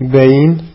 Bain